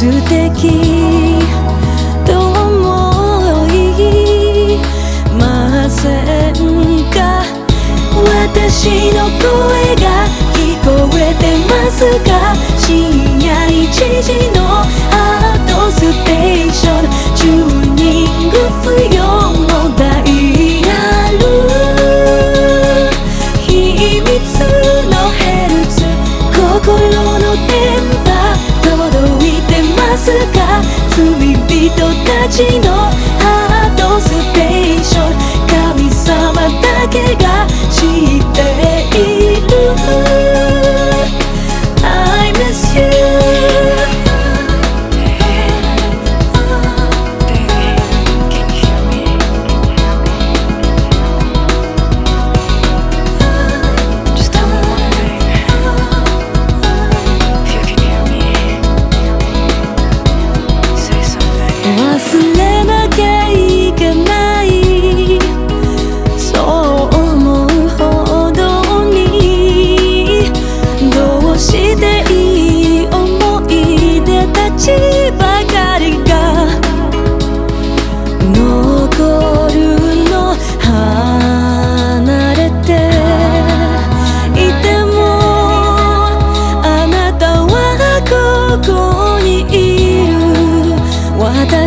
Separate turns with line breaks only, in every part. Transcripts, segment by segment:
素敵。と思い？ませんか？私の声が聞こえてますか？深夜1時のアートステーション。watching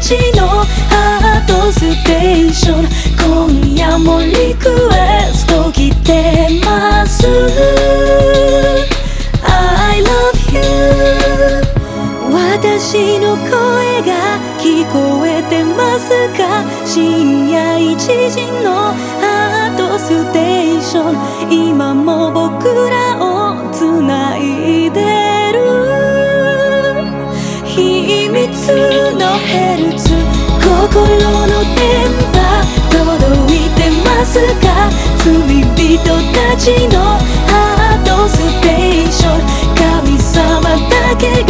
ちのハートステーション。今夜もリクエスト来てます。I love you 私の声が聞こえてますか？深夜1時のハートステーション。今も僕らを繋いでる。ヘルツ心の電波届いてますか罪人たちのハートステーション神様だけが